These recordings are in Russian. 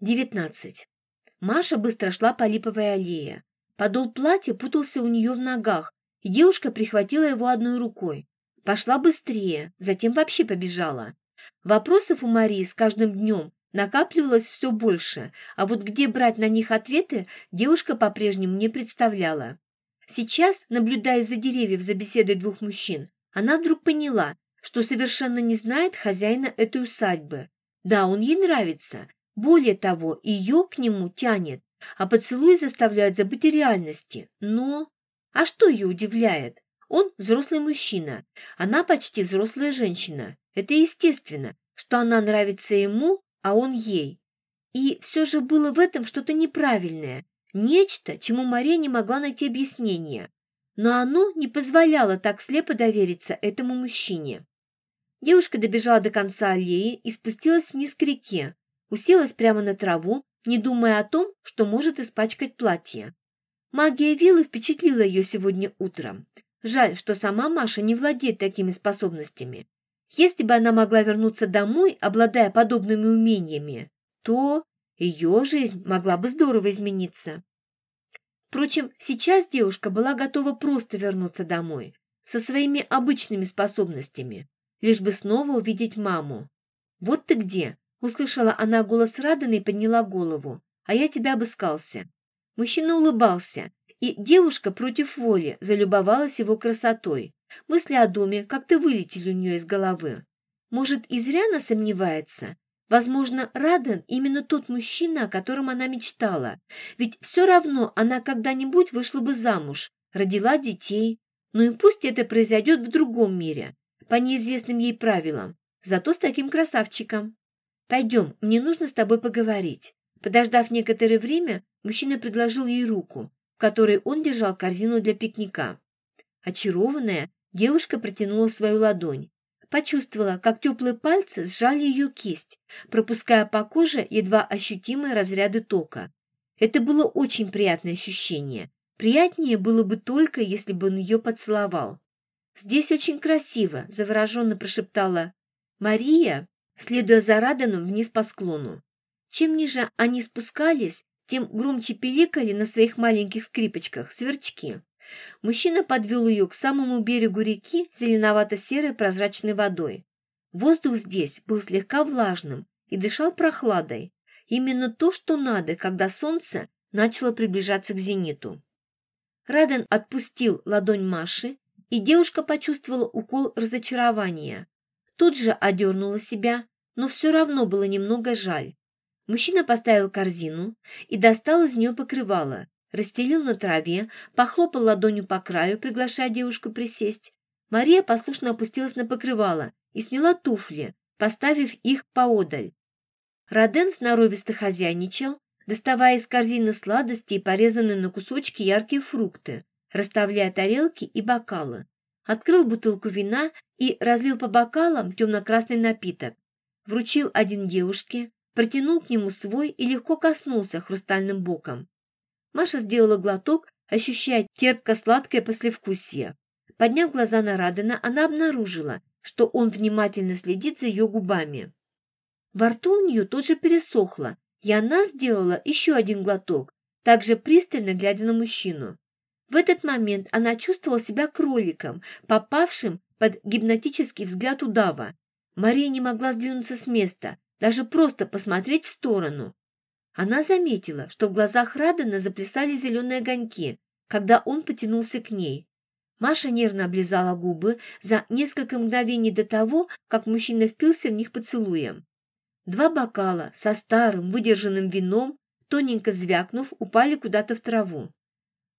19. Маша быстро шла по липовой аллее. Подол платья путался у нее в ногах, и девушка прихватила его одной рукой. Пошла быстрее, затем вообще побежала. Вопросов у Марии с каждым днем накапливалось все больше, а вот где брать на них ответы, девушка по-прежнему не представляла. Сейчас, наблюдая за деревьев за беседой двух мужчин, она вдруг поняла, что совершенно не знает хозяина этой усадьбы. Да, он ей нравится, более того, ее к нему тянет, а поцелуи заставляют забыть о реальности. Но... А что ее удивляет? Он взрослый мужчина, она почти взрослая женщина. Это естественно, что она нравится ему, а он ей. И все же было в этом что-то неправильное, нечто, чему Мария не могла найти объяснение. Но оно не позволяло так слепо довериться этому мужчине. Девушка добежала до конца аллеи и спустилась вниз к реке, уселась прямо на траву, не думая о том, что может испачкать платье. Магия виллы впечатлила ее сегодня утром. Жаль, что сама Маша не владеет такими способностями. Если бы она могла вернуться домой, обладая подобными умениями, то ее жизнь могла бы здорово измениться. Впрочем, сейчас девушка была готова просто вернуться домой, со своими обычными способностями, лишь бы снова увидеть маму. «Вот ты где!» Услышала она голос Радана и подняла голову. «А я тебя обыскался». Мужчина улыбался, и девушка против воли залюбовалась его красотой. Мысли о доме как-то вылетели у нее из головы. Может, и зря она сомневается? Возможно, Раден именно тот мужчина, о котором она мечтала. Ведь все равно она когда-нибудь вышла бы замуж, родила детей. Ну и пусть это произойдет в другом мире, по неизвестным ей правилам, зато с таким красавчиком. «Пойдем, мне нужно с тобой поговорить». Подождав некоторое время, мужчина предложил ей руку, в которой он держал корзину для пикника. Очарованная, девушка протянула свою ладонь. Почувствовала, как теплые пальцы сжали ее кисть, пропуская по коже едва ощутимые разряды тока. Это было очень приятное ощущение. Приятнее было бы только, если бы он ее поцеловал. «Здесь очень красиво», – завороженно прошептала Мария, следуя за Раданом вниз по склону. Чем ниже они спускались, тем громче пиликали на своих маленьких скрипочках сверчки. Мужчина подвел ее к самому берегу реки зеленовато-серой прозрачной водой. Воздух здесь был слегка влажным и дышал прохладой. Именно то, что надо, когда солнце начало приближаться к зениту. Раден отпустил ладонь Маши, и девушка почувствовала укол разочарования. Тут же одернула себя, но все равно было немного жаль. Мужчина поставил корзину и достал из нее покрывало, расстелил на траве, похлопал ладонью по краю, приглашая девушку присесть. Мария послушно опустилась на покрывало и сняла туфли, поставив их поодаль. Роден сноровисто хозяйничал, доставая из корзины сладости и порезанные на кусочки яркие фрукты, расставляя тарелки и бокалы открыл бутылку вина и разлил по бокалам темно-красный напиток. Вручил один девушке, протянул к нему свой и легко коснулся хрустальным боком. Маша сделала глоток, ощущая терпко-сладкое послевкусие. Подняв глаза на Радена, она обнаружила, что он внимательно следит за ее губами. Во рту у нее тут же пересохло, и она сделала еще один глоток, также пристально глядя на мужчину. В этот момент она чувствовала себя кроликом, попавшим под гипнотический взгляд удава. Мария не могла сдвинуться с места, даже просто посмотреть в сторону. Она заметила, что в глазах Радена заплясали зеленые огоньки, когда он потянулся к ней. Маша нервно облизала губы за несколько мгновений до того, как мужчина впился в них поцелуем. Два бокала со старым выдержанным вином, тоненько звякнув, упали куда-то в траву.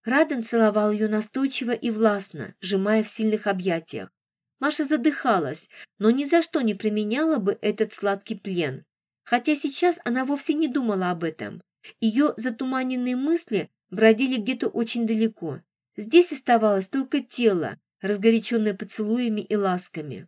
Раден целовал ее настойчиво и властно, сжимая в сильных объятиях. Маша задыхалась, но ни за что не применяла бы этот сладкий плен. Хотя сейчас она вовсе не думала об этом. Ее затуманенные мысли бродили где-то очень далеко. Здесь оставалось только тело, разгоряченное поцелуями и ласками.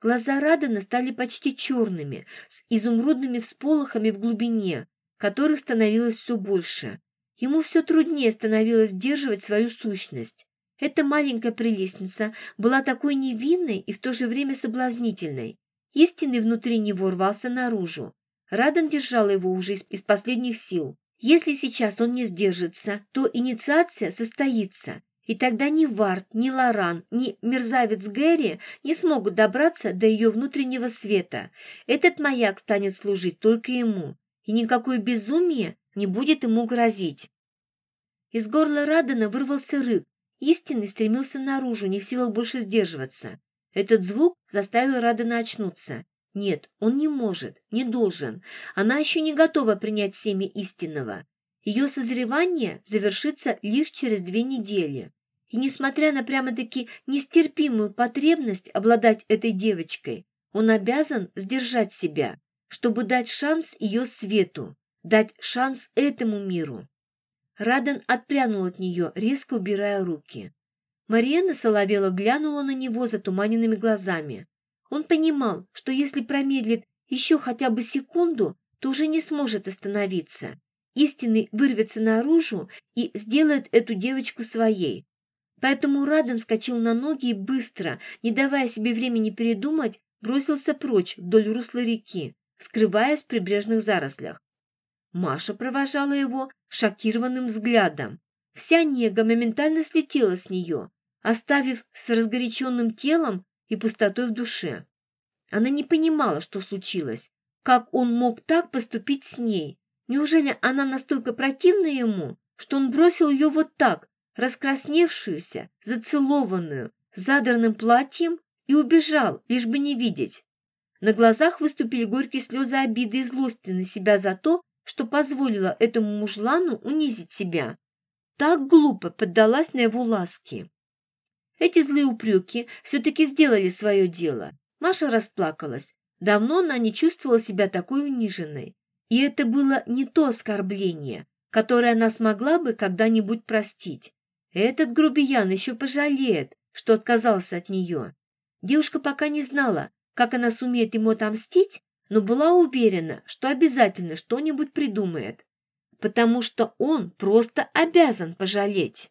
Глаза Радена стали почти черными, с изумрудными всполохами в глубине, которых становилось все больше. Ему все труднее становилось сдерживать свою сущность. Эта маленькая прелестница была такой невинной и в то же время соблазнительной. Истинный внутри него рвался наружу. Радан держал его уже из, из последних сил. Если сейчас он не сдержится, то инициация состоится, и тогда ни Варт, ни Лоран, ни мерзавец Гэри не смогут добраться до ее внутреннего света. Этот маяк станет служить только ему, и никакое безумие не будет ему грозить. Из горла Радана вырвался рык. Истинный стремился наружу, не в силах больше сдерживаться. Этот звук заставил Радана очнуться. Нет, он не может, не должен. Она еще не готова принять семя истинного. Ее созревание завершится лишь через две недели. И несмотря на прямо-таки нестерпимую потребность обладать этой девочкой, он обязан сдержать себя, чтобы дать шанс ее свету, дать шанс этому миру. Радан отпрянул от нее, резко убирая руки. Мариэна соловела глянула на него затуманенными глазами. Он понимал, что если промедлит еще хотя бы секунду, то уже не сможет остановиться. Истинный вырвется наружу и сделает эту девочку своей. Поэтому Раден скочил на ноги и быстро, не давая себе времени передумать, бросился прочь вдоль русла реки, скрываясь в прибрежных зарослях. Маша провожала его шокированным взглядом. Вся нега моментально слетела с нее, оставив с разгоряченным телом и пустотой в душе. Она не понимала, что случилось, как он мог так поступить с ней. Неужели она настолько противна ему, что он бросил ее вот так, раскрасневшуюся, зацелованную, задранным платьем и убежал, лишь бы не видеть? На глазах выступили горькие слезы обиды и злости на себя за то, что позволила этому мужлану унизить себя. Так глупо поддалась на его ласки. Эти злые упреки все-таки сделали свое дело. Маша расплакалась. Давно она не чувствовала себя такой униженной. И это было не то оскорбление, которое она смогла бы когда-нибудь простить. Этот грубиян еще пожалеет, что отказался от нее. Девушка пока не знала, как она сумеет ему отомстить, но была уверена, что обязательно что-нибудь придумает, потому что он просто обязан пожалеть.